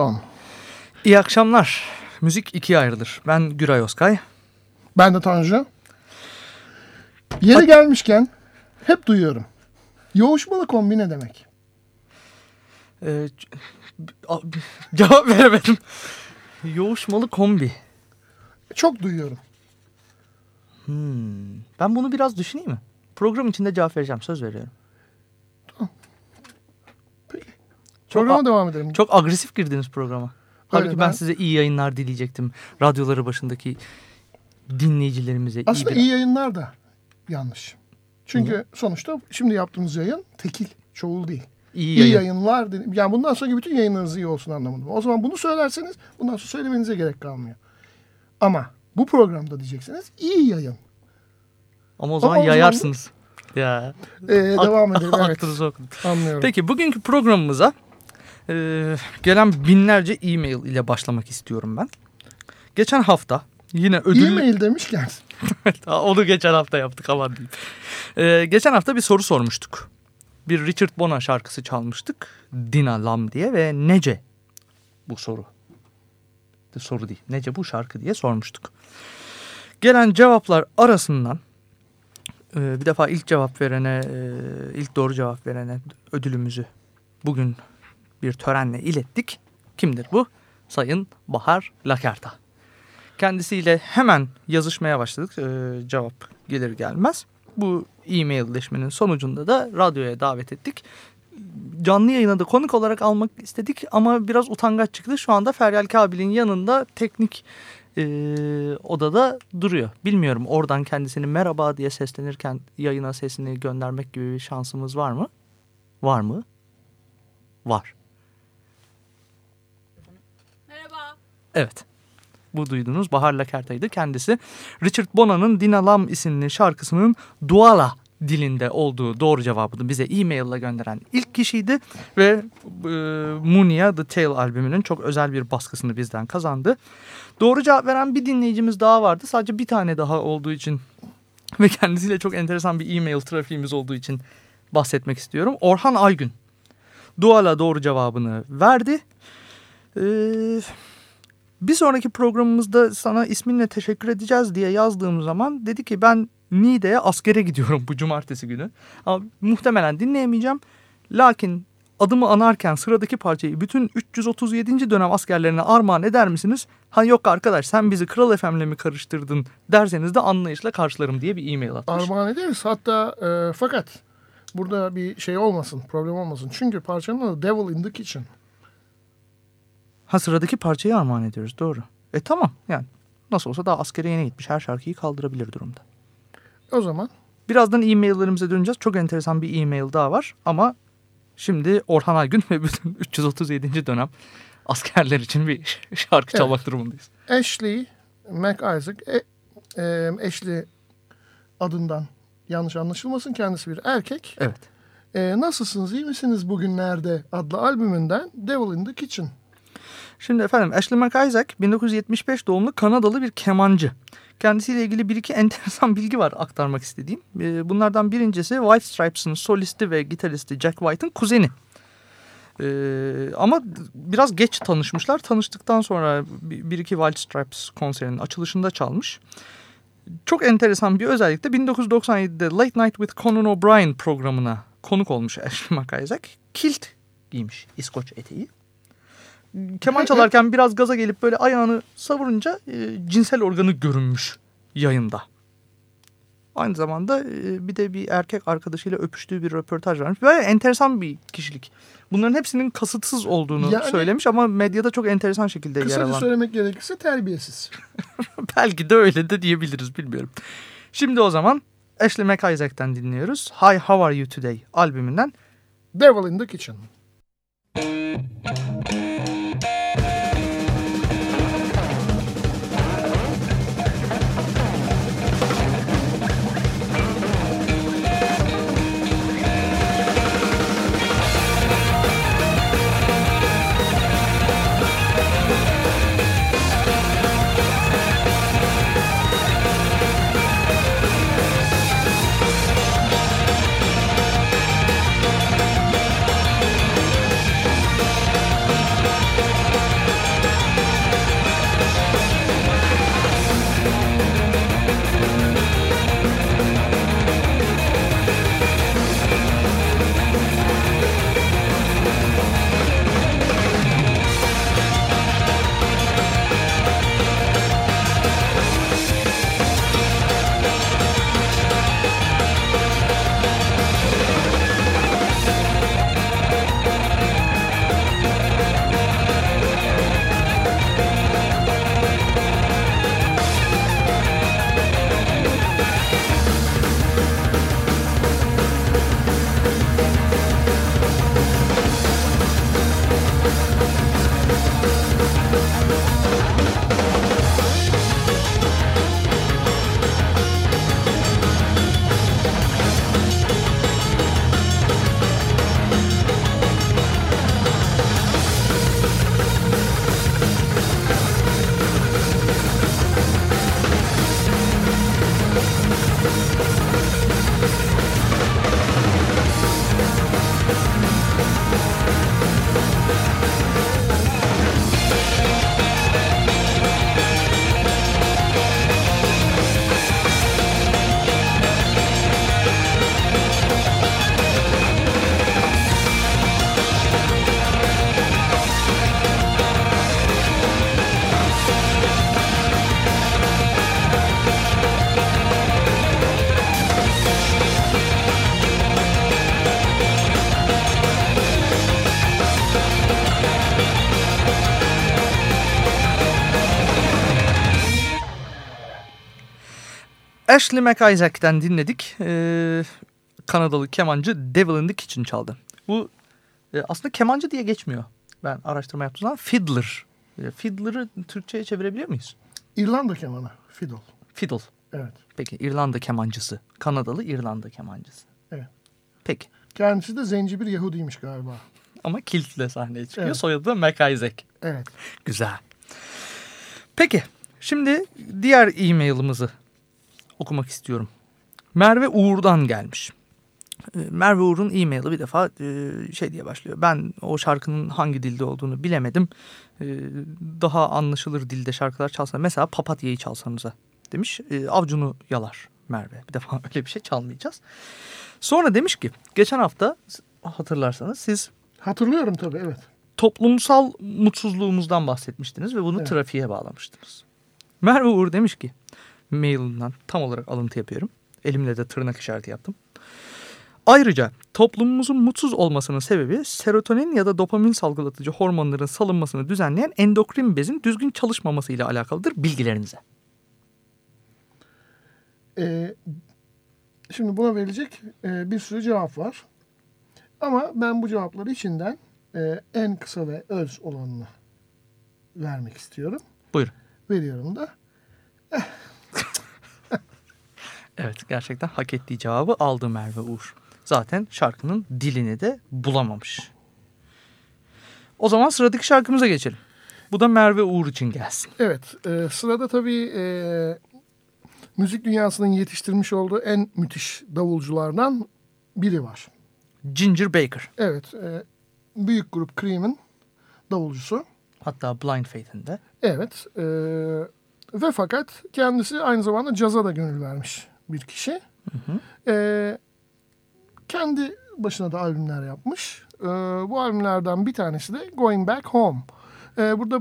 Tamam. İyi akşamlar. Müzik ikiye ayrılır. Ben Güray Oskay. Ben de Tanju. Yeri gelmişken hep duyuyorum. Yoğuşmalı kombi ne demek? Ee, cevap veremedim. Yoğuşmalı kombi. Çok duyuyorum. Ben bunu biraz düşüneyim mi? Program içinde cevap vereceğim. Söz veriyorum. Programa devam edelim. Çok agresif girdiniz programa. Halbuki ben... ben- size iyi yayınlar dileyecektim. Radyoları başındaki dinleyicilerimize Aslında iyi bir... iyi yayınlar da yanlış. Çünkü sonuçta şimdi yaptığımız yayın tekil, çoğul değil. iyi İyi yayın. yayınlar. dedi- Yani bundan sonraki bütün yayınlarınız iyi olsun anlamında. O zaman bunu söylerseniz bundan sonra söylemenize gerek kalmıyor. Ama bu programda diyeceksiniz iyi yayın. Ama o zaman Ama o zaman- yayarsınız. Ya. Ee, devam edelim. Evet, Aklınızı okudum. anlıyorum. Peki bugünkü programımıza e, gelen binlerce e-mail ile başlamak istiyorum ben. Geçen hafta yine ödüllü... E-mail demişken Onu geçen hafta yaptık aman diyeyim. E, geçen hafta bir soru sormuştuk. Bir Richard Bona şarkısı çalmıştık. Dina Lam diye ve Nece bu soru. De soru değil. Nece bu şarkı diye sormuştuk. Gelen cevaplar arasından e, bir defa ilk cevap verene, e, ilk doğru cevap verene ödülümüzü bugün bir törenle ilettik. Kimdir bu? Sayın Bahar Lakerta. Kendisiyle hemen yazışmaya başladık e, cevap gelir gelmez. Bu e-mailleşmenin sonucunda da radyoya davet ettik. Canlı yayına da konuk olarak almak istedik ama biraz utangaç çıktı. Şu anda Feryal Kabil'in yanında teknik e, odada duruyor. Bilmiyorum oradan kendisini merhaba diye seslenirken yayına sesini göndermek gibi bir şansımız var mı? Var mı? Var. Evet. Bu duyduğunuz Bahar Lakerta'ydı. Kendisi Richard Bona'nın Dina Lam isimli şarkısının Duala dilinde olduğu doğru cevabını bize e-mail ile gönderen ilk kişiydi. Ve e, Munia The Tale albümünün çok özel bir baskısını bizden kazandı. Doğru cevap veren bir dinleyicimiz daha vardı. Sadece bir tane daha olduğu için ve kendisiyle çok enteresan bir e-mail trafiğimiz olduğu için bahsetmek istiyorum. Orhan Aygün. Duala doğru cevabını verdi. Ee, bir sonraki programımızda sana isminle teşekkür edeceğiz diye yazdığım zaman dedi ki ben Niğde'ye askere gidiyorum bu cumartesi günü. Ama muhtemelen dinleyemeyeceğim. Lakin adımı anarken sıradaki parçayı bütün 337. dönem askerlerine armağan eder misiniz? Ha yok arkadaş sen bizi Kral FM'le mi karıştırdın derseniz de anlayışla karşılarım diye bir e-mail atmış. Armağan ederiz. Hatta e, fakat burada bir şey olmasın, problem olmasın. Çünkü parçanın adı Devil in the Kitchen. Ha sıradaki parçayı armağan ediyoruz doğru. E tamam yani nasıl olsa daha askere yeni gitmiş her şarkıyı kaldırabilir durumda. O zaman Birazdan e-maillerimize döneceğiz. Çok enteresan bir e-mail daha var ama şimdi Orhan Aygün ve bütün 337. dönem askerler için bir şarkı çalmak durumundayız. Ashley McIsaac, e, e, Ashley adından yanlış anlaşılmasın kendisi bir erkek. Evet. E, nasılsınız, iyi misiniz bugünlerde adlı albümünden Devil in the Kitchen. Şimdi efendim Ashley McIsaac 1975 doğumlu Kanadalı bir kemancı. Kendisiyle ilgili bir iki enteresan bilgi var aktarmak istediğim. Ee, Bunlardan birincisi White Stripes'ın solisti ve gitaristi Jack White'ın kuzeni. Ee, ama biraz geç tanışmışlar. Tanıştıktan sonra bir iki White Stripes konserinin açılışında çalmış. Çok enteresan bir özellik de 1997'de Late Night with Conan O'Brien programına konuk olmuş Ashley McIsaac. Kilt giymiş İskoç eteği. Keman çalarken biraz gaza gelip böyle ayağını savurunca e, cinsel organı görünmüş yayında. Aynı zamanda e, bir de bir erkek arkadaşıyla öpüştüğü bir röportaj varmış. Böyle enteresan bir kişilik. Bunların hepsinin kasıtsız olduğunu Yani- söylemiş ama medyada çok enteresan şekilde yer Kısaca alan. söylemek gerekirse terbiyesiz. Belki de öyle de diyebiliriz bilmiyorum. Şimdi o zaman Ashley McIsaac'ten dinliyoruz. Hi How Are You Today albümünden Devil in the Kitchen. Thank Ashley McIsaac'ten dinledik. Ee, Kanadalı kemancı Devil in the Kitchen çaldı. Bu e, aslında kemancı diye geçmiyor. Ben araştırma yaptığım zaman fiddler. E, fiddler'ı Türkçe'ye çevirebilir miyiz? İrlanda kemanı. Fiddle. Fiddle. Evet. Peki İrlanda kemancısı. Kanadalı İrlanda kemancısı. Evet. Peki. Kendisi de zenci bir Yahudiymiş galiba. Ama kiltle sahneye çıkıyor. Evet. Soyadı da McIsaac. Evet. Güzel. Peki şimdi diğer e-mailimizi okumak istiyorum. Merve Uğur'dan gelmiş. Ee, Merve Uğur'un e-maili bir defa e, şey diye başlıyor. Ben o şarkının hangi dilde olduğunu bilemedim. Ee, Daha anlaşılır dilde şarkılar çalsanız. Mesela Papatya'yı çalsanıza demiş. Ee, Avcunu yalar Merve. Bir defa öyle bir şey çalmayacağız. Sonra demiş ki geçen hafta hatırlarsanız siz Hatırlıyorum tabii evet. toplumsal mutsuzluğumuzdan bahsetmiştiniz ve bunu Evet. trafiğe bağlamıştınız. Merve Uğur demiş ki mailinden tam olarak alıntı yapıyorum. Elimle de tırnak işareti yaptım. Ayrıca toplumumuzun mutsuz olmasının sebebi serotonin ya da dopamin salgılatıcı hormonların salınmasını düzenleyen endokrin bezin düzgün çalışmaması ile alakalıdır bilgilerinize. Ee, şimdi buna verilecek e, bir sürü cevap var. Ama ben bu cevapları içinden e, en kısa ve öz olanını vermek istiyorum. Buyurun. Veriyorum da. Evet gerçekten hak ettiği cevabı aldı Merve Uğur. Zaten şarkının dilini de bulamamış. O zaman sıradaki şarkımıza geçelim. Bu da Merve Uğur için gelsin. Evet e, sırada tabii e, müzik dünyasının yetiştirmiş olduğu en müthiş davulculardan biri var. Ginger Baker. Evet e, büyük grup Cream'in davulcusu. Hatta Blind Faith'in de. Evet e, ve fakat kendisi aynı zamanda caza da gönül vermiş bir kişi. E, kendi başına da albümler yapmış. E, bu albümlerden bir tanesi de Going Back Home. E, burada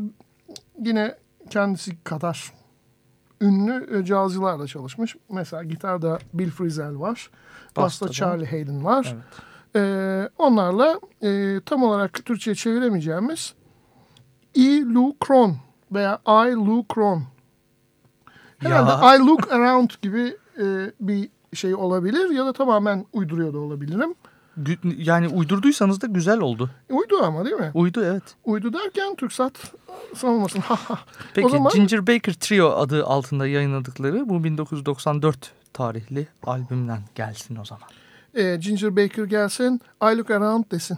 yine kendisi kadar ünlü e, cazcılarla çalışmış. Mesela gitarda Bill Frisell var. Basta. Charlie Hayden var. Evet. E, onlarla e, tam olarak Türkçe'ye çeviremeyeceğimiz E. Lou Kron veya I. Lou Kron. Herhalde Ya. I Look Around gibi e, bir şey olabilir ya da tamamen uyduruyor da olabilirim. Yani uydurduysanız da güzel oldu. Uydu ama değil mi? Uydu evet. Uydu derken TürkSat sanılmasın. Peki o zaman Ginger Baker Trio adı altında yayınladıkları bu 1994 tarihli albümden gelsin o zaman. e, Ginger Baker gelsin I Look Around desin.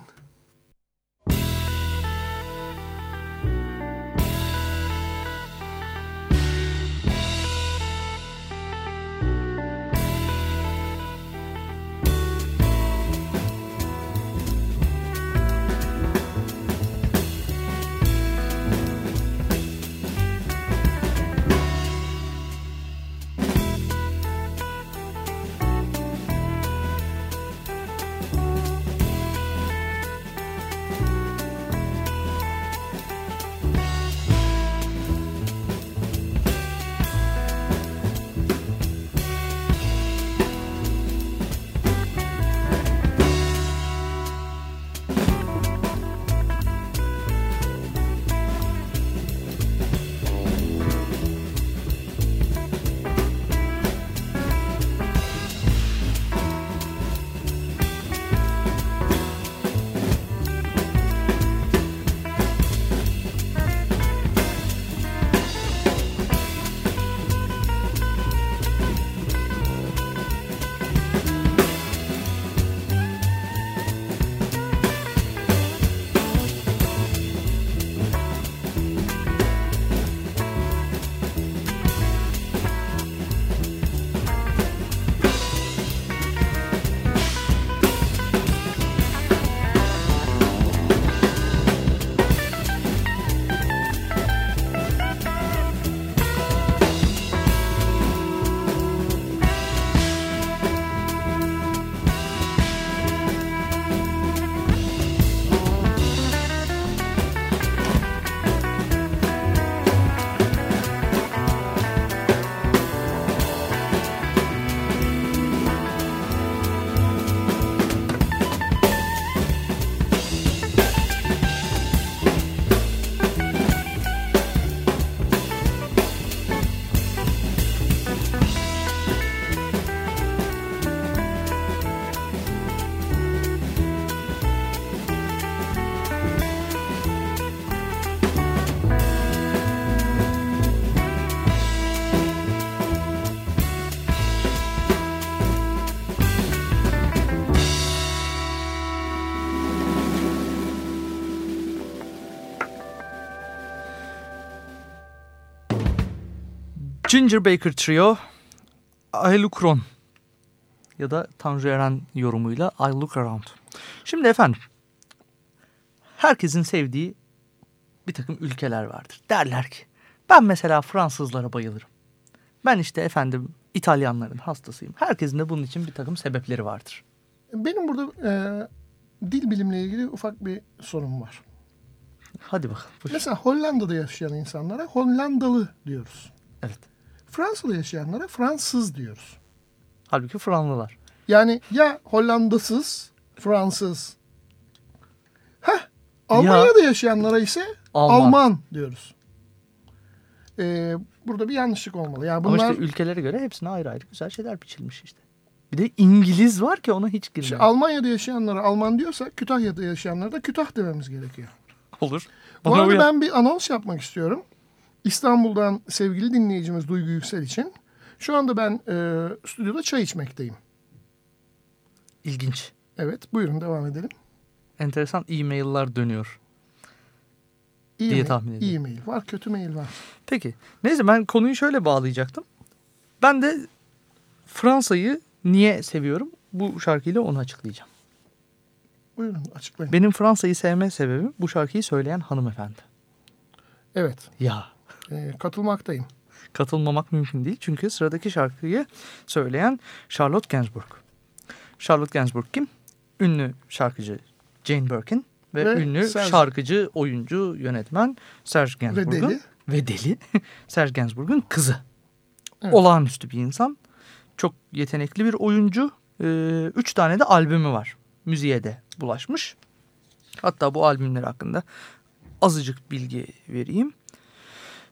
Ginger Baker Trio I Look Around ya da Tanju Eren yorumuyla I Look Around. Şimdi efendim herkesin sevdiği bir takım ülkeler vardır. Derler ki ben mesela Fransızlara bayılırım. Ben işte efendim İtalyanların hastasıyım. Herkesin de bunun için bir takım sebepleri vardır. Benim burada e, dil bilimle ilgili ufak bir sorun var. Hadi bakalım. buyur. Mesela Hollanda'da yaşayan insanlara Hollandalı diyoruz. Evet. Fransa'da yaşayanlara Fransız diyoruz. Halbuki Franlılar. Yani ya Hollandasız, Fransız. Heh, Almanya'da yaşayanlara ise Alman. Alman, diyoruz. Ee, burada bir yanlışlık olmalı. Yani bunlar Ama işte ülkelere göre hepsine ayrı ayrı güzel şeyler biçilmiş işte. Bir de İngiliz var ki ona hiç işte girmiyor. Almanya'da yaşayanlara Alman diyorsak Kütahya'da yaşayanlara da Kütah dememiz gerekiyor. Olur. Bu Bana arada uyar. ben bir anons yapmak istiyorum. İstanbul'dan sevgili dinleyicimiz Duygu Yüksel için. Şu anda ben e, stüdyoda çay içmekteyim. İlginç. Evet buyurun devam edelim. Enteresan e-mail'lar dönüyor. İyi Diye tahmin ediyorum. İyi mail var kötü mail var. Peki. Neyse ben konuyu şöyle bağlayacaktım. Ben de Fransa'yı niye seviyorum? Bu şarkıyla onu açıklayacağım. Buyurun açıklayın. Benim Fransa'yı sevme sebebim bu şarkıyı söyleyen hanımefendi. Evet Ya. E, katılmaktayım. Katılmamak mümkün değil. Çünkü sıradaki şarkıyı söyleyen Charlotte Gainsbourg. Charlotte Gainsbourg kim? Ünlü şarkıcı Jane Birkin ve, Ve ünlü Serge- şarkıcı, oyuncu, yönetmen Serge Gainsbourg'un deli. ve deli Serge Gainsbourg'un kızı. Evet. Olağanüstü bir insan. Çok yetenekli bir oyuncu. Ee, üç tane de albümü var. Müziğe de bulaşmış. Hatta bu albümler hakkında azıcık bilgi vereyim.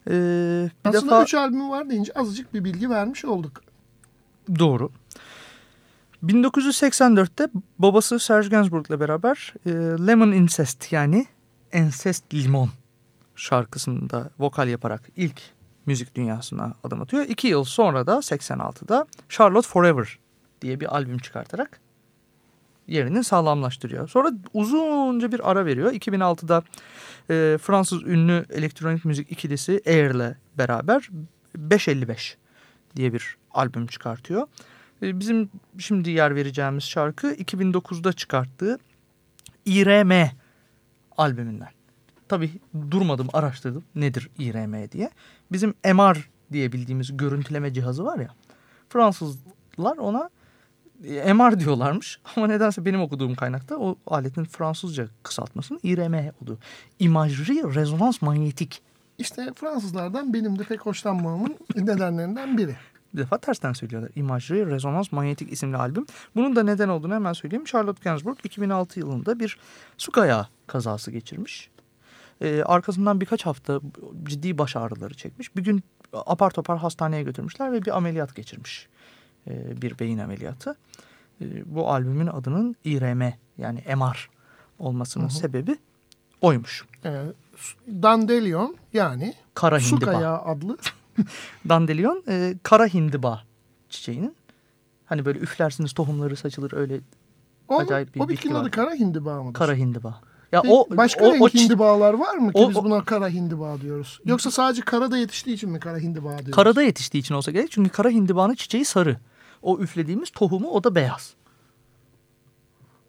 Ee, bir Aslında defa üç albüm var deyince azıcık bir bilgi vermiş olduk. doğru. 1984'te babası Serge Gainsbourg'la beraber e, Lemon Incest yani Ensest Limon şarkısında vokal yaparak ilk müzik dünyasına adım atıyor. İki yıl sonra da 86'da Charlotte Forever diye bir albüm çıkartarak yerini sağlamlaştırıyor. Sonra uzunca bir ara veriyor. 2006'da e, Fransız ünlü elektronik müzik ikilisi Air'le beraber 555 diye bir albüm çıkartıyor. E, bizim şimdi yer vereceğimiz şarkı 2009'da çıkarttığı İRM albümünden. Tabii durmadım araştırdım nedir İRM diye. Bizim MR diye bildiğimiz görüntüleme cihazı var ya. Fransızlar ona MR diyorlarmış ama nedense benim okuduğum kaynakta o aletin Fransızca kısaltmasının İRM olduğu. İmajri rezonans manyetik. İşte Fransızlardan benim de pek hoşlanmamamın nedenlerinden biri. Bir defa tersten söylüyorlar. İmajri Rezonans Manyetik isimli albüm. Bunun da neden olduğunu hemen söyleyeyim. Charlotte Gainsbourg 2006 yılında bir su kayağı kazası geçirmiş. Ee, arkasından birkaç hafta ciddi baş ağrıları çekmiş. Bir gün apar topar hastaneye götürmüşler ve bir ameliyat geçirmiş. Ee, bir beyin ameliyatı. Ee, bu albümün adının İRM yani MR olmasının Hı hı. sebebi oymuş. Ee, Dandelion yani Kara hindiba. kayağı adlı Dandelion e, kara hindiba çiçeğinin. Hani böyle üflersiniz tohumları saçılır öyle o, Acayip bir o bitki bitkinin var. adı kara hindiba mıdır? kara hindiba. Ya Peki, o başka o, renk o hindibalar var mı ki o- biz buna kara hindiba diyoruz? Yoksa sadece karada yetiştiği için mi kara hindiba diyoruz? karada yetiştiği için olsa gerek. Çünkü kara hindibanın çiçeği sarı. O üflediğimiz tohumu o da beyaz.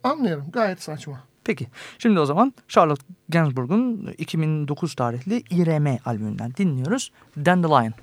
Anlıyorum gayet saçma. Peki şimdi o zaman Charlotte Gainsbourg'un 2009 tarihli İRM albümünden dinliyoruz. Dandelion.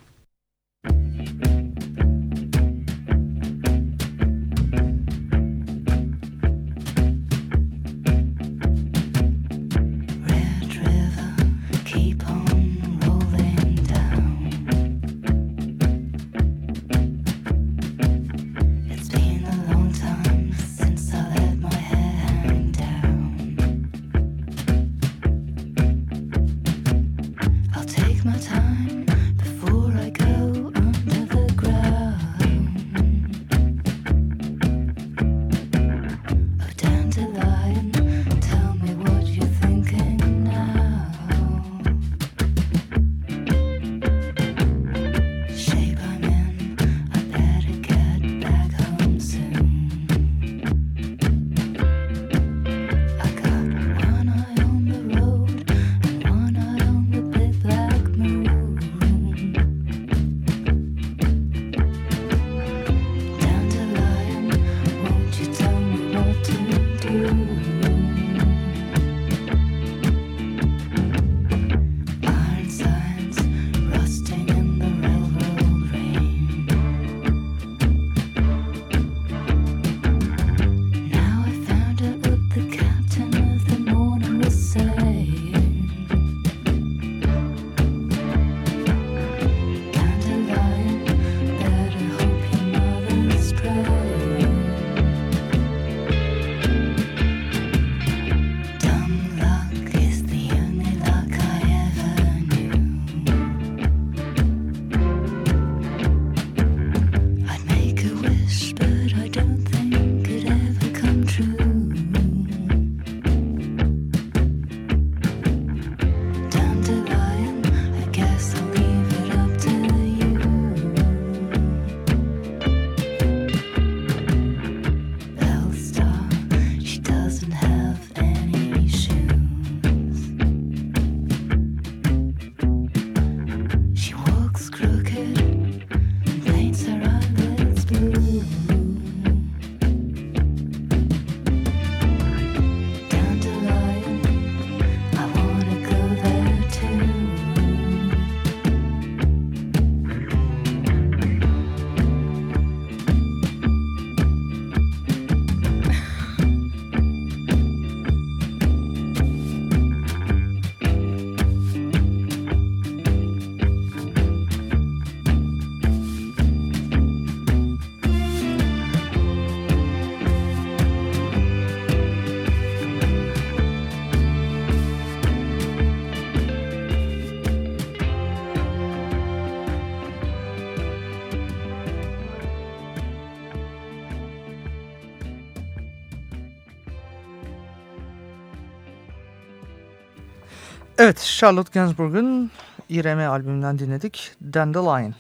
Charlotte Gainsbourg'un İrem albümünden dinledik. Dandelion.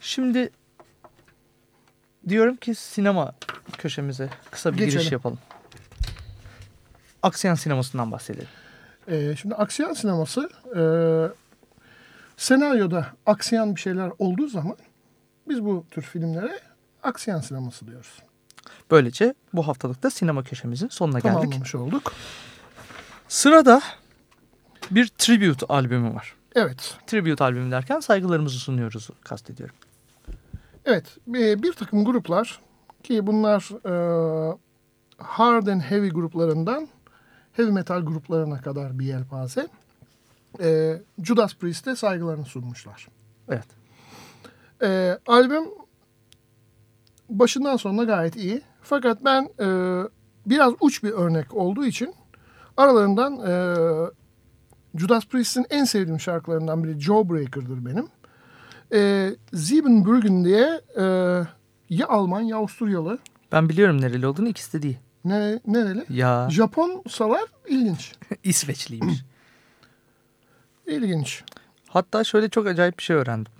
Şimdi diyorum ki sinema köşemize kısa bir giriş Geçelim. yapalım. Aksiyon sinemasından bahsedelim. Ee, şimdi aksiyon sineması e, senaryoda aksiyon bir şeyler olduğu zaman biz bu tür filmlere aksiyon sineması diyoruz. Böylece bu haftalıkta sinema köşemizin sonuna geldik. Tamamlamış olduk. Sırada bir tribute albümü var. Evet. Tribute albümü derken saygılarımızı sunuyoruz kastediyorum. Evet. Bir, takım gruplar ki bunlar e, hard and heavy gruplarından heavy metal gruplarına kadar bir yelpaze. E, Judas Priest'e saygılarını sunmuşlar. Evet. E, albüm başından sonuna gayet iyi. Fakat ben e, biraz uç bir örnek olduğu için aralarından e, Judas Priest'in en sevdiğim şarkılarından biri Jawbreaker'dır benim. E, Siebenbürgen diye e, ya Alman ya Avusturyalı. Ben biliyorum nereli olduğunu ikisi de değil. Ne, nereli? Ya Japon salar ilginç. İsveçliymiş. İlginç. Hatta şöyle çok acayip bir şey öğrendim.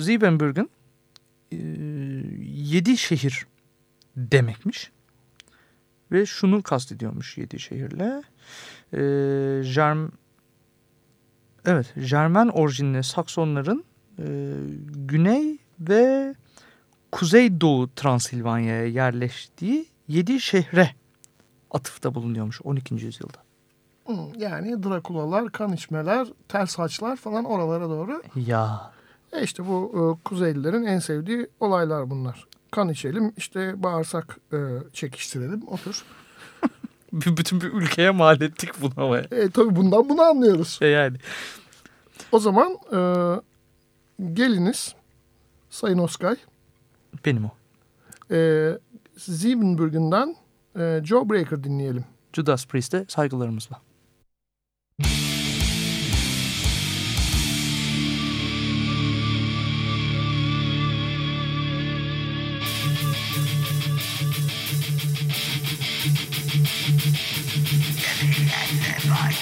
Siebenbürgen e, yedi şehir demekmiş. Ve şunu kastediyormuş yedi şehirle. E, Jerm evet, Jermen orijinli Saksonların e, güney ve kuzeydoğu Transilvanya'ya yerleştiği yedi şehre atıfta bulunuyormuş 12. yüzyılda. Yani Drakulalar, kan içmeler, tel saçlar falan oralara doğru. Ya E işte bu e, Kuzeylilerin en sevdiği olaylar bunlar. Kan içelim, işte bağırsak e, çekiştirelim, otur. bütün bir ülkeye mal ettik bunu ama. E, tabii bundan bunu anlıyoruz. E yani. O zaman e, geliniz Sayın Oskay. Benim o. E, Siebenbürgen'den e, Joe Breaker dinleyelim. Judas Priest'e saygılarımızla.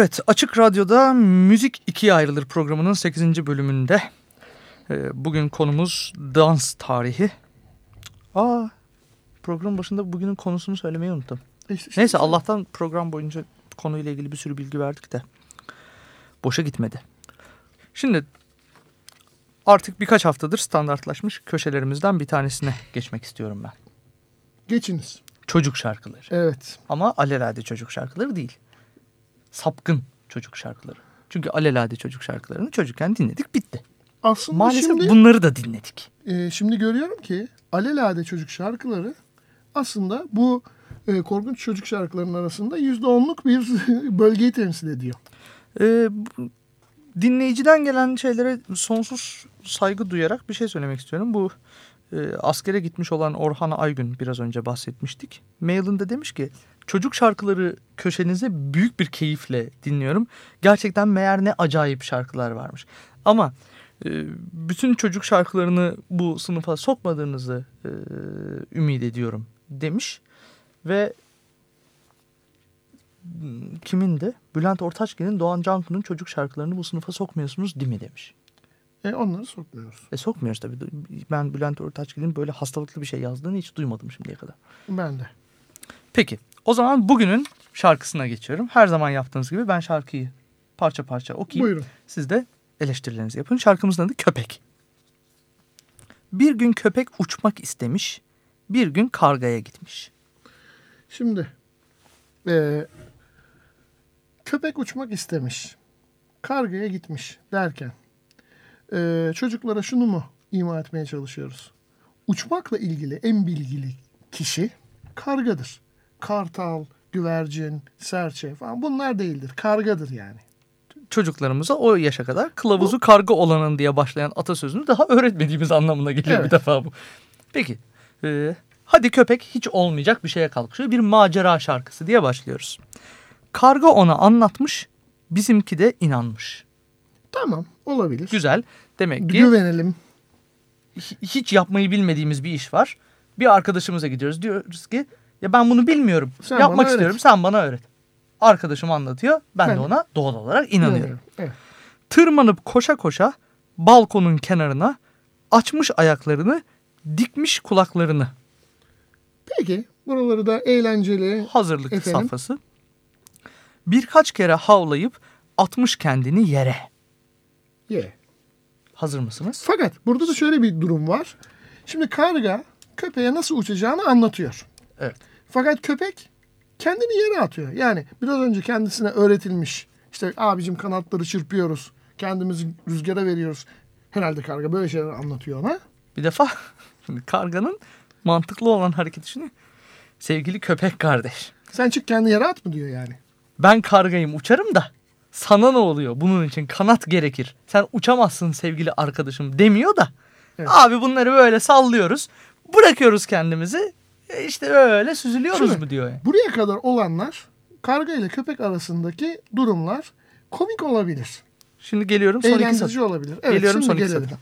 Evet Açık Radyo'da Müzik ikiye ayrılır programının 8. bölümünde. e, bugün konumuz dans tarihi. Aa program başında bugünün konusunu söylemeyi unuttum. E işte Neyse Allah'tan program boyunca konuyla ilgili bir sürü bilgi verdik de boşa gitmedi. Şimdi artık birkaç haftadır standartlaşmış köşelerimizden bir tanesine geçmek istiyorum ben. Geçiniz. Çocuk şarkıları. Evet. Ama alelade çocuk şarkıları değil. Sapkın çocuk şarkıları. Çünkü alelade çocuk şarkılarını çocukken dinledik bitti. Aslında Maalesef şimdi, bunları da dinledik. e, şimdi görüyorum ki alelade çocuk şarkıları aslında bu e, korkunç çocuk şarkılarının arasında yüzde onluk bir bölgeyi temsil ediyor. Bu- dinleyiciden gelen şeylere sonsuz saygı duyarak bir şey söylemek istiyorum. Bu e, askere gitmiş olan Orhan Aygün biraz önce bahsetmiştik. Mailinde demiş ki çocuk şarkıları köşenize büyük bir keyifle dinliyorum. Gerçekten meğer ne acayip şarkılar varmış. Ama e, bütün çocuk şarkılarını bu sınıfa sokmadığınızı e, ümit ediyorum demiş. Ve hmm, kimin de? Bülent Ortaçgil'in Doğan Canku'nun çocuk şarkılarını bu sınıfa sokmuyorsunuz değil mi demiş. E, onları sokmuyoruz. E sokmuyoruz tabii. Ben Bülent Ortaçgil'in böyle hastalıklı bir şey yazdığını hiç duymadım şimdiye kadar. Ben de. Peki o zaman bugünün şarkısına geçiyorum. Her zaman yaptığınız gibi ben şarkıyı parça parça okuyayım. Buyurun. Siz de eleştirilerinizi yapın. Şarkımızın adı Köpek. Bir gün köpek uçmak istemiş, bir gün kargaya gitmiş. Şimdi e, köpek uçmak istemiş. Kargaya gitmiş derken e, çocuklara şunu mu ima etmeye çalışıyoruz? Uçmakla ilgili en bilgili kişi kargadır. Kartal, güvercin, serçe falan bunlar değildir. Kargadır yani. Çocuklarımıza o yaşa kadar kılavuzu karga olanın diye başlayan atasözünü daha öğretmediğimiz anlamına geliyor bir Evet. defa bu. Peki e, hadi köpek hiç olmayacak bir şeye kalkışıyor. Bir macera şarkısı diye başlıyoruz. Karga ona anlatmış, bizimki de inanmış. Tamam olabilir. Güzel. Demek ki Güvenelim. hi- hiç yapmayı bilmediğimiz bir iş var. Bir arkadaşımıza gidiyoruz. Diyoruz ki ya ben bunu bilmiyorum. Sen Yapmak bana öğret." istiyorum. Sen bana öğret. Arkadaşım anlatıyor. Ben, Ben de ona doğal olarak inanıyorum. İnanıyorum. Evet. Tırmanıp koşa koşa balkonun kenarına açmış ayaklarını, dikmiş kulaklarını. Peki buraları da eğlenceli. Hazırlık Efendim? safhası. Birkaç kere havlayıp atmış kendini yere. Ye. Hazır mısınız? Fakat burada da şöyle bir durum var. Şimdi karga köpeğe nasıl uçacağını anlatıyor. Evet. Fakat köpek kendini yere atıyor. Yani biraz önce kendisine öğretilmiş. İşte abicim kanatları çırpıyoruz. Kendimizi rüzgara veriyoruz. Herhalde karga böyle şeyler anlatıyor ona. Bir defa karganın mantıklı olan hareketi şunu. Sevgili köpek kardeş. Sen çık kendini yere at mı diyor yani. Ben kargayım uçarım da sana ne oluyor? Bunun için kanat gerekir. Sen uçamazsın sevgili arkadaşım demiyor da. Evet. Abi bunları böyle sallıyoruz. Bırakıyoruz kendimizi. E işte öyle süzülüyoruz Şimdi- mu diyor. yani. Buraya kadar olanlar karga ile köpek arasındaki durumlar komik olabilir. Şimdi geliyorum son iki Eğlendirici satır. olabilir. Evet, Geliyorum son iki gelelim. satıra.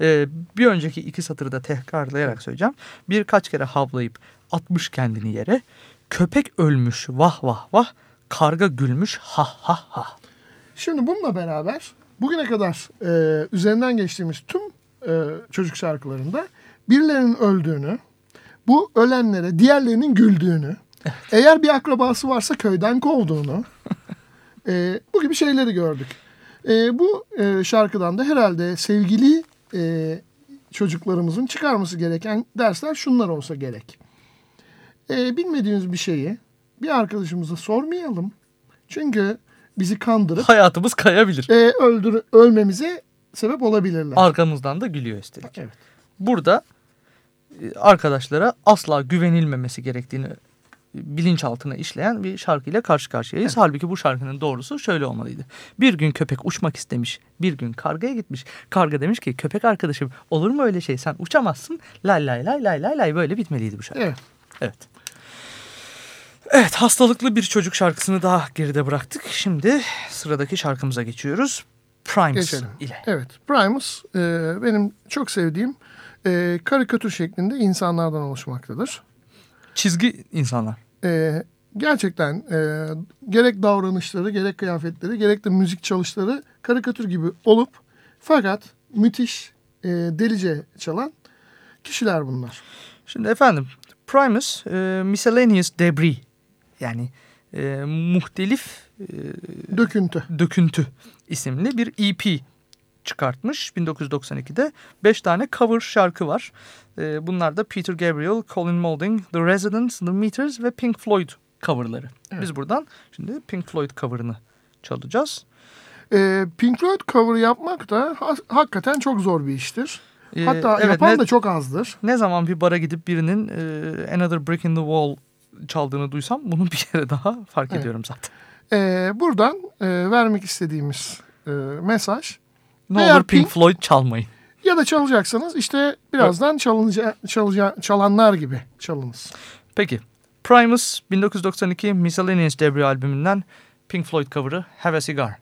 Ee, bir önceki iki satırı da tekrarlayarak söyleyeceğim. Birkaç kere havlayıp atmış kendini yere. Köpek ölmüş vah vah vah. Karga gülmüş ha ha ha. Şimdi bununla beraber bugüne kadar e, üzerinden geçtiğimiz tüm e, çocuk şarkılarında birilerinin öldüğünü, bu ölenlere diğerlerinin güldüğünü, eğer bir akrabası varsa köyden kovduğunu, e, bu gibi şeyleri gördük. E, bu e, şarkıdan da herhalde sevgili e, çocuklarımızın çıkarması gereken dersler şunlar olsa gerek. E, bilmediğimiz bir şeyi bir arkadaşımıza sormayalım. Çünkü bizi kandırıp Hayatımız kayabilir. e, öldür ölmemize sebep olabilirler. Arkamızdan da gülüyor üstelik. Evet. Burada arkadaşlara asla güvenilmemesi gerektiğini bilinçaltına işleyen bir şarkıyla karşı karşıyayız. Halbuki bu şarkının doğrusu şöyle olmalıydı. Bir gün köpek uçmak istemiş, bir gün kargaya gitmiş. Karga demiş ki köpek arkadaşım olur mu öyle şey sen uçamazsın. Lay lay lay lay lay lay böyle bitmeliydi bu şarkı. Evet. Evet. Evet hastalıklı bir çocuk şarkısını daha geride bıraktık. Şimdi sıradaki şarkımıza geçiyoruz. Primus Geçelim. ile. Evet. Primus e, benim çok sevdiğim e, karikatür şeklinde insanlardan oluşmaktadır. Çizgi insanlar. E, gerçekten e, gerek davranışları, gerek kıyafetleri, gerek de müzik çalışları karikatür gibi olup fakat müthiş, e, delice çalan kişiler bunlar. Şimdi efendim Primus e, Miscellaneous Debris yani e, muhtelif e, Döküntü. Döküntü isimli bir EP çıkartmış 1992'de. 5 tane cover şarkı var. E, bunlar da Peter Gabriel, Colin Moulding, The Residents, The Meters ve Pink Floyd coverları. Evet. Biz buradan şimdi Pink Floyd coverını çalacağız. E, Pink Floyd cover yapmak da ha- hakikaten çok zor bir iştir. E, Hatta evet, yapan ne, da çok azdır. ne zaman bir bara gidip birinin e, Another Brick in the Wall çaldığını duysam bunu bir kere daha fark Evet. ediyorum zaten. E, buradan e, vermek istediğimiz e, mesaj Ne Eğer olur Pink Pink- Floyd çalmayın. ya da çalacaksanız işte birazdan çalınca, çalıca, çalanlar gibi çalınız. Peki. Primus 1992 Miscellaneous Debris albümünden Pink Floyd cover'ı Have a Cigar.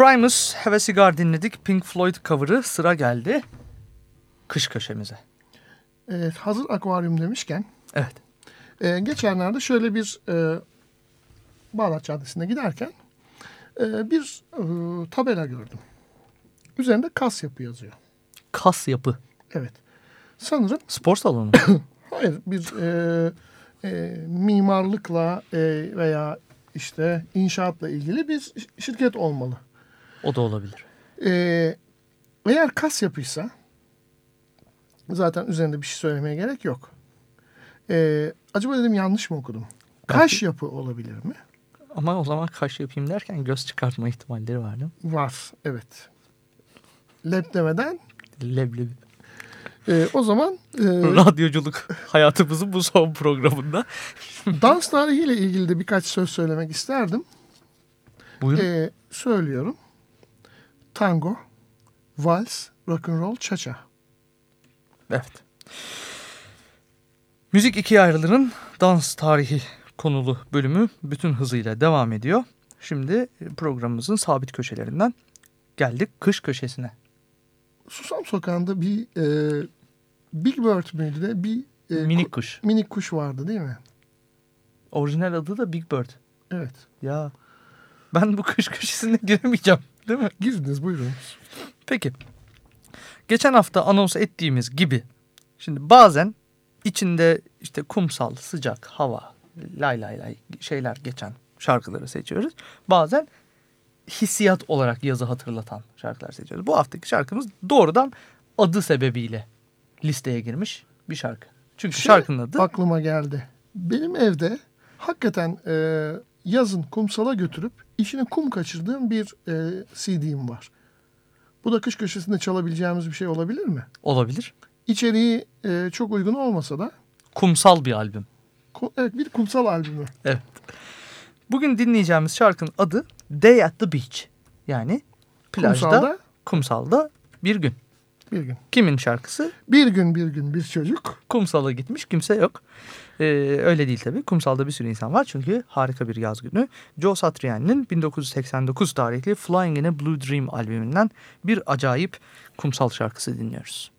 Primus Have a Cigar dinledik. Pink Floyd cover'ı sıra geldi. Kış köşemize. Evet, hazır akvaryum demişken Evet. e, geçenlerde şöyle bir e, Bağdat Caddesi'nde giderken e, bir e, tabela gördüm. Üzerinde kas yapı yazıyor. Kas yapı. Evet. Sanırım Spor salonu. hayır bir e, e, mimarlıkla e, veya işte inşaatla ilgili bir şirket olmalı. O da olabilir. E, eğer kas yapıysa zaten üzerinde bir şey söylemeye gerek yok. E, acaba dedim yanlış mı okudum? Kaş Belki- yapı olabilir mi? Ama o zaman kaş yapayım derken göz çıkartma ihtimalleri var değil mi? Var, evet. Lep demeden Leblebi. e, o zaman e, Radyoculuk hayatımızın bu son programında. dans tarihiyle ilgili de birkaç söz söylemek isterdim. Buyurun. E, söylüyorum. Tango, vals, rock'n'roll, cha-cha. Evet. Müzik ikiye ayrılırın dans tarihi konulu bölümü bütün hızıyla devam ediyor. Şimdi programımızın sabit köşelerinden geldik kış köşesine. Susam Sokağı'nda bir e, Big Bird müydü de bir e, Minik ku- kuş. minik kuş vardı değil mi? Orijinal adı da Big Bird. Evet. Ya ben bu kış köşesine giremeyeceğim değil mi? Girdiniz buyurun. Peki. Geçen hafta anons ettiğimiz gibi şimdi bazen içinde işte kumsal, sıcak, hava, lay lay lay şeyler geçen şarkıları seçiyoruz. Bazen hissiyat olarak yazı hatırlatan şarkılar seçiyoruz. Bu haftaki şarkımız doğrudan adı sebebiyle listeye girmiş bir şarkı. Çünkü Şey, şarkının adı Aklıma geldi. Benim evde hakikaten e, yazın kumsala götürüp içine kum kaçırdığım bir e, CD'm var. Bu da kış köşesinde çalabileceğimiz bir şey olabilir mi? olabilir. İçeriği e, çok uygun olmasa da Kumsal bir albüm. ku- evet bir kumsal albümü. Evet. Bugün dinleyeceğimiz şarkının adı Day at the Beach. Yani plajda, Kumsalda kumsalda bir gün. bir gün. Kimin şarkısı? Bir gün bir gün bir çocuk. Kumsala gitmiş kimse yok. Ee, öyle değil tabii. Kumsalda bir sürü insan var çünkü harika bir yaz günü. Joe Satriani'nin 1989 tarihli Flying in a Blue Dream albümünden bir acayip kumsal şarkısı dinliyoruz.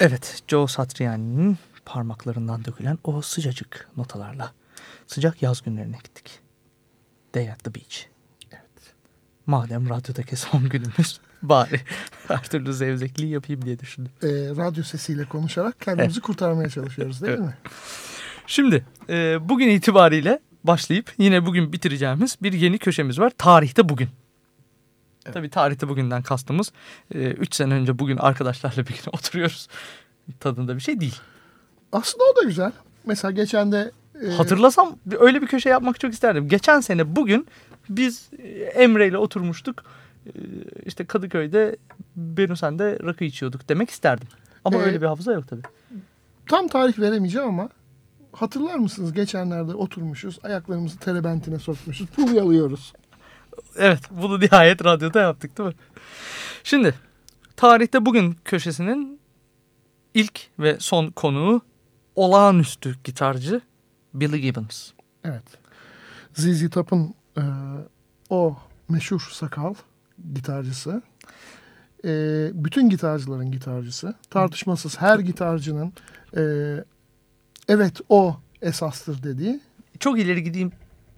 Evet, Joe Satriani'nin parmaklarından dökülen o sıcacık notalarla sıcak yaz günlerine gittik. Day at the Beach. Evet. Madem radyodaki son günümüz bari her türlü zevzekliği yapayım diye düşündüm. E, radyo sesiyle konuşarak kendimizi kurtarmaya çalışıyoruz değil Evet. mi? Şimdi e, bugün itibariyle başlayıp yine bugün bitireceğimiz bir yeni köşemiz var. Tarihte bugün. Tabii tarihte bugünden kastımız 3 sene önce bugün arkadaşlarla bir gün oturuyoruz. Tadında bir şey değil. Aslında o da güzel. Mesela geçen de e, Hatırlasam öyle bir köşe yapmak çok isterdim. Geçen sene bugün biz e, Emre ile oturmuştuk. E, İşte Kadıköy'de Benusen'de rakı içiyorduk demek isterdim. Ama Ee, öyle bir hafıza yok tabii. tam tarih veremeyeceğim ama hatırlar mısınız geçenlerde oturmuşuz ayaklarımızı terebentine sokmuşuz pul yalıyoruz. Evet bunu nihayet radyoda yaptık değil mi? Şimdi tarihte bugün köşesinin ilk ve son konuğu olağanüstü gitarcı Billy Gibbons. Evet. ZZ Top'un e, o meşhur sakal gitarcısı. E, bütün gitarcıların gitarcısı. Tartışmasız her gitarcının e, evet o esastır dediği. Çok ileri gideyim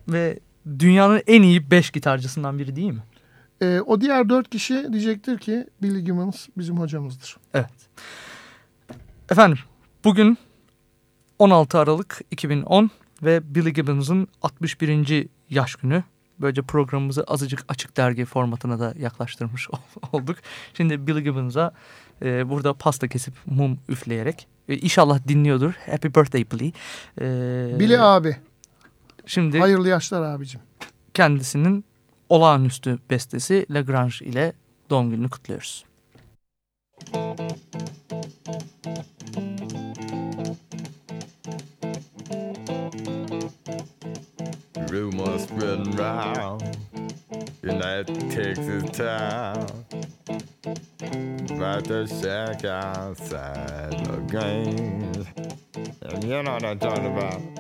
ve dünyanın en iyi 5 gitarcısından biri değil mi? E, o diğer dört kişi diyecektir ki Billy Gibbons bizim hocamızdır. Evet. Efendim bugün 16 Aralık 2010 ve Billy Gibbons'ın 61. yaş günü. Böylece programımızı azıcık açık dergi formatına da yaklaştırmış olduk. Şimdi Billy Gibbons'a e, burada pasta kesip mum üfleyerek e, inşallah dinliyordur. Happy birthday Billy. E, Billy abi Şimdi hayırlı yaşlar abicim. kendisinin olağanüstü bestesi La Grange ile doğum gününü kutluyoruz. Rumors spreading round in that Texas town about the shack outside the games. And you know what I'm talking about.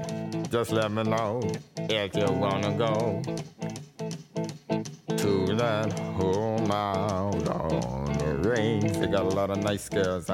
Just let me know if you wanna go to that home out on the range. They got a lot of nice girls.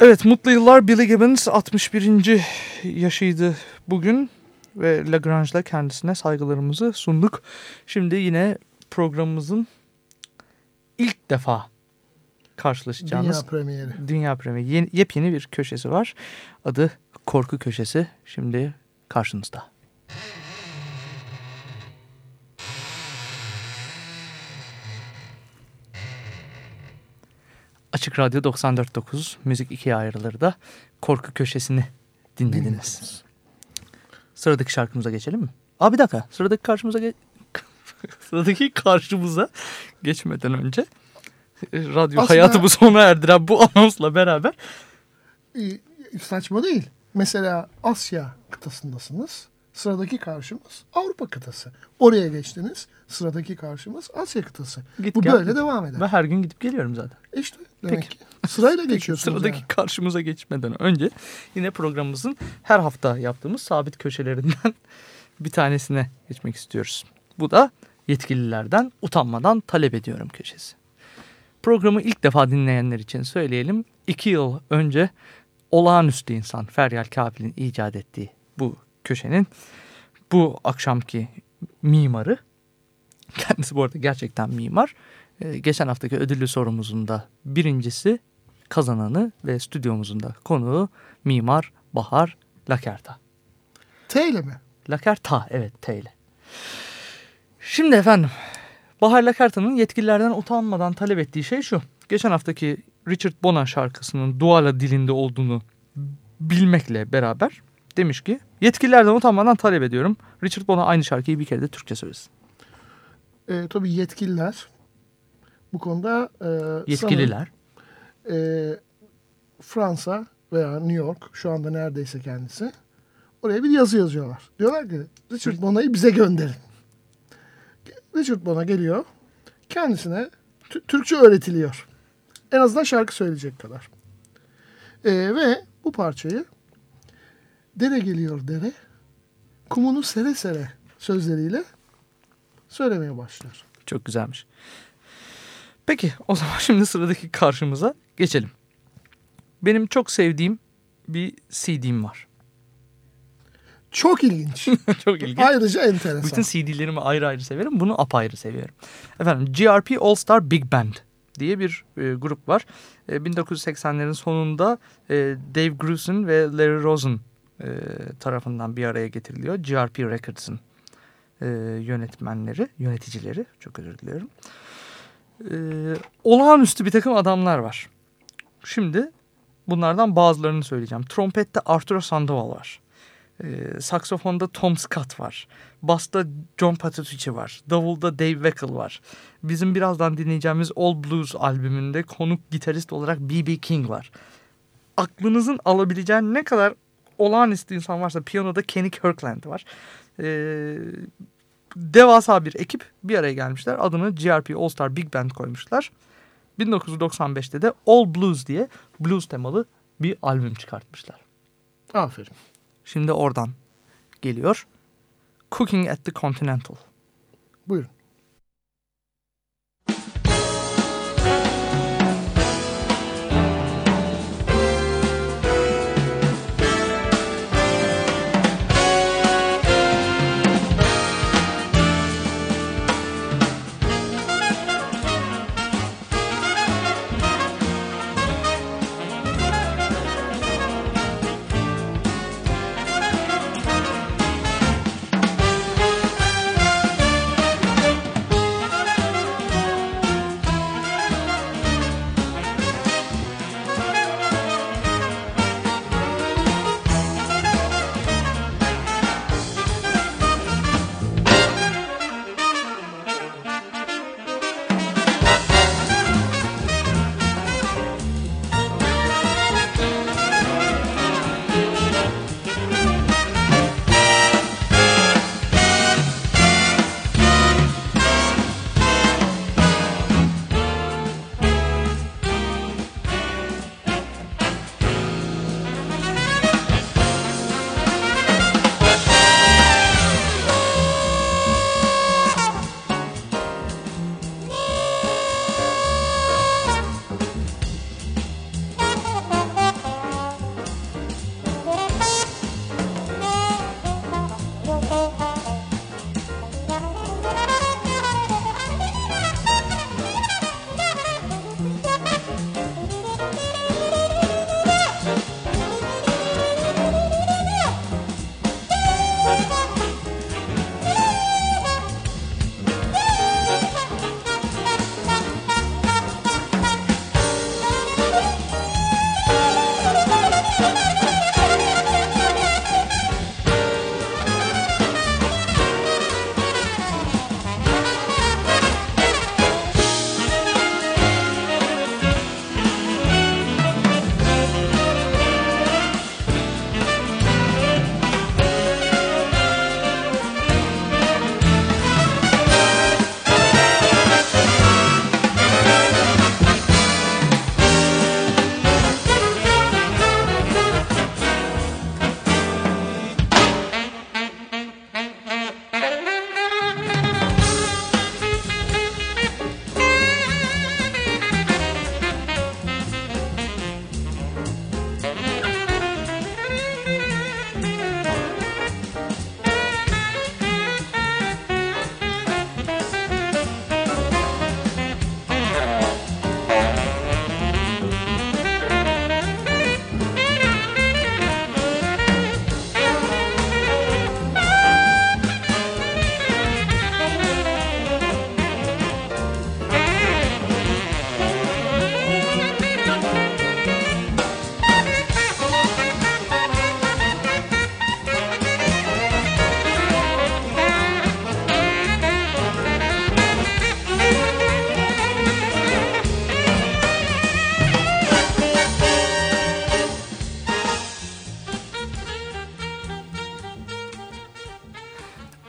Evet mutlu yıllar Billy Gibbons 61. yaşıydı bugün ve Lagrange'la kendisine saygılarımızı sunduk. Şimdi yine programımızın ilk defa karşılaşacağımız Dünya premieri. Dünya Premieri yeni, yepyeni bir köşesi var. Adı Korku Köşesi. Şimdi karşınızda. Açık Radyo 94.9 Müzik ikiye ayrılır da Korku Köşesi'ni dinlediniz. Sıradaki şarkımıza geçelim mi? Aa bir dakika. Sıradaki karşımıza ge- sıradaki karşımıza geçmeden önce e, radyo Aslında- hayatımı sona erdiren bu anonsla beraber Saçma değil. Mesela Asya kıtasındasınız. Sıradaki karşımız Avrupa kıtası. Oraya geçtiniz. Sıradaki karşımız Asya kıtası. Git Bu gel. böyle devam eder. ben her gün gidip geliyorum zaten. İşte demek Peki. ki sırayla geçiyorsunuz. Sıradaki yani. karşımıza geçmeden önce yine programımızın her hafta yaptığımız sabit köşelerinden bir tanesine geçmek istiyoruz. Bu da yetkililerden utanmadan talep ediyorum köşesi. Programı ilk defa dinleyenler için söyleyelim. İki yıl önce olağanüstü insan Feryal Kabil'in icat ettiği bu köşenin bu akşamki mimarı kendisi bu arada gerçekten mimar. Ee, geçen haftaki ödüllü sorumuzun da birincisi kazananı ve stüdyomuzun da konuğu mimar Bahar Lakerta. T ile mi? Lakerta evet T ile. Şimdi efendim Bahar Lakerta'nın yetkililerden utanmadan talep ettiği şey şu. Geçen haftaki Richard Bona şarkısının Duala dilinde olduğunu bilmekle beraber demiş ki yetkililerden utanmadan talep ediyorum. Richard Bona aynı şarkıyı bir kere de Türkçe söylesin. Ee, tabii yetkililer bu konuda e, Yetkililer. sanırım, e, Fransa veya New York şu anda neredeyse kendisi oraya bir yazı yazıyorlar. Diyorlar ki Richard Bona'yı bize gönderin. Richard Bona geliyor. Kendisine Tü- Türkçe öğretiliyor. En azından şarkı söyleyecek kadar. E, ve bu parçayı Dere geliyor dere kumunu sere sere sözleriyle söylemeye başlıyor. Çok güzelmiş. Peki o zaman şimdi sıradaki karşımıza geçelim. Benim çok sevdiğim bir CD'm var. Çok ilginç. çok ilginç. Ayrıca enteresan. Bütün CD'lerimi ayrı ayrı severim. Bunu apayrı seviyorum. Efendim GRP All Star Big Band diye bir e, grup var. E, 1980'lerin sonunda e, Dave Grusin ve Larry Rosen e, tarafından bir araya getiriliyor. GRP Records'ın e, yönetmenleri, yöneticileri çok özür diliyorum. E, olağanüstü bir takım adamlar var. Şimdi bunlardan bazılarını söyleyeceğim. Trompette Arturo Sandoval var. E, saksafonda Tom Scott var. Bass'ta John Patitucci var. Davulda Dave Weckl var. Bizim birazdan dinleyeceğimiz All Blues albümünde konuk gitarist olarak B.B. King var. Aklınızın alabileceği ne kadar olağanüstü insan varsa piyanoda Kenny Kirkland var. Ee, devasa bir ekip bir araya gelmişler. Adını GRP All Star Big Band koymuşlar. 1995'te de All Blues diye blues temalı bir albüm çıkartmışlar. Aferin. Şimdi oradan geliyor. Cooking at the Continental. Buyurun.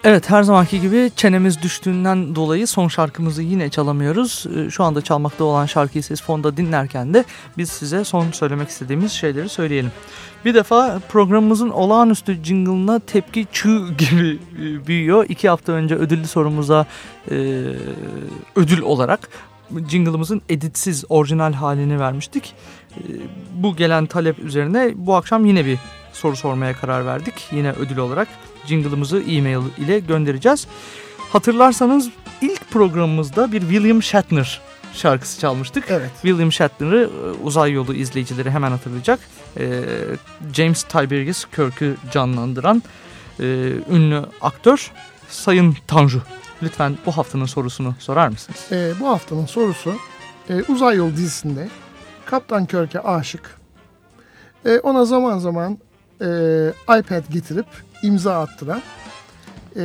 Evet her zamanki gibi çenemiz düştüğünden dolayı son şarkımızı yine çalamıyoruz. Ee, Şu anda çalmakta olan şarkıyı siz fonda dinlerken de biz size son söylemek istediğimiz şeyleri söyleyelim. Bir defa programımızın olağanüstü jingle'ına tepki çığ gibi e, büyüyor. İki hafta önce ödüllü sorumuza e, ödül olarak jingle'ımızın editsiz orijinal halini vermiştik. E, bu gelen talep üzerine bu akşam yine bir soru sormaya karar verdik. Yine ödül olarak jingle'ımızı e-mail ile göndereceğiz. Hatırlarsanız ilk programımızda bir William Shatner şarkısı çalmıştık. Evet. William Shatner'ı e, uzay yolu izleyicileri hemen hatırlayacak. E, James Tiberius Kirk'ü canlandıran e, ünlü aktör Sayın Tanju. Lütfen bu haftanın sorusunu sorar mısınız? Ee, bu haftanın sorusu e, Uzay Yolu dizisinde Kaptan Kirk'e aşık. E, ona zaman zaman e, iPad getirip imza attıran e,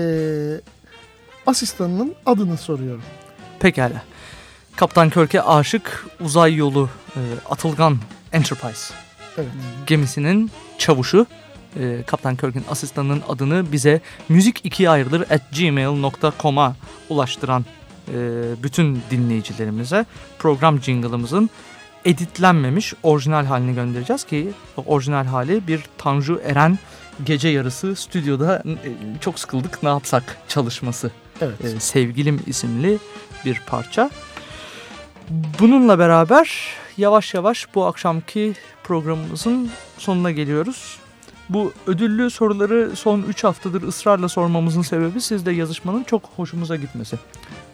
asistanının adını soruyorum. Pekala. Kaptan Kirk'e aşık uzay yolu e, Atılgan Enterprise Evet. gemisinin çavuşu e, Kaptan Kirk'in asistanının adını bize müzik ikiye ayrılır at gmail.com'a ulaştıran e, bütün dinleyicilerimize program jingle'ımızın editlenmemiş orijinal halini göndereceğiz ki orijinal hali bir Tanju Eren gece yarısı stüdyoda e, çok sıkıldık ne yapsak çalışması Evet. e, Sevgilim isimli bir parça. Bununla beraber yavaş yavaş bu akşamki programımızın sonuna geliyoruz. Bu ödüllü soruları son 3 haftadır ısrarla sormamızın sebebi sizde yazışmanın çok hoşumuza gitmesi.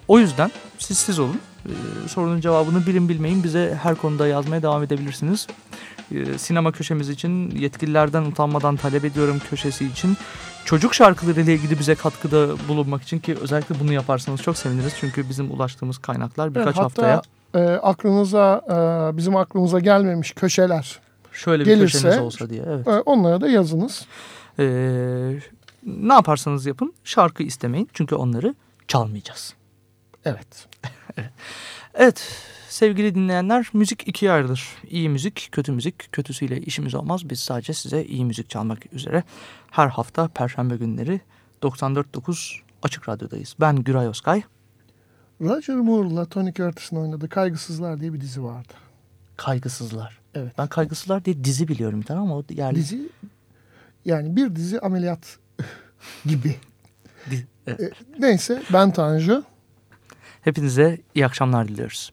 O yüzden siz siz olun. Ee, sorunun cevabını bilin bilmeyin bize her konuda yazmaya devam edebilirsiniz. Ee, sinema köşemiz için yetkililerden utanmadan talep ediyorum köşesi için çocuk şarkıları ile ilgili bize katkıda bulunmak için ki özellikle bunu yaparsanız çok seviniriz. Çünkü bizim ulaştığımız kaynaklar birkaç Evet, hatta haftaya e, aklınıza e, bizim aklımıza gelmemiş köşeler şöyle bir gelirse- köşemiz olsa diye. Evet. e, onlara da yazınız. Ee, ne yaparsanız yapın şarkı istemeyin çünkü onları çalmayacağız. Evet. Evet sevgili dinleyenler müzik ikiye ayrılır. İyi müzik, kötü müzik. Kötüsüyle işimiz olmaz. Biz sadece size iyi müzik çalmak üzere her hafta perşembe günleri 94.9 Açık Radyo'dayız. Ben Güray Özkay. Roger Moore'la Tony Curtis'in oynadığı Kaygısızlar diye bir dizi vardı. Kaygısızlar. Evet. Ben Kaygısızlar diye dizi biliyorum bir tane ama o yerli. Dizi yani bir dizi ameliyat gibi. Evet. E, neyse ben Tanju. Hepinize iyi akşamlar diliyoruz.